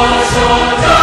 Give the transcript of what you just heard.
我说。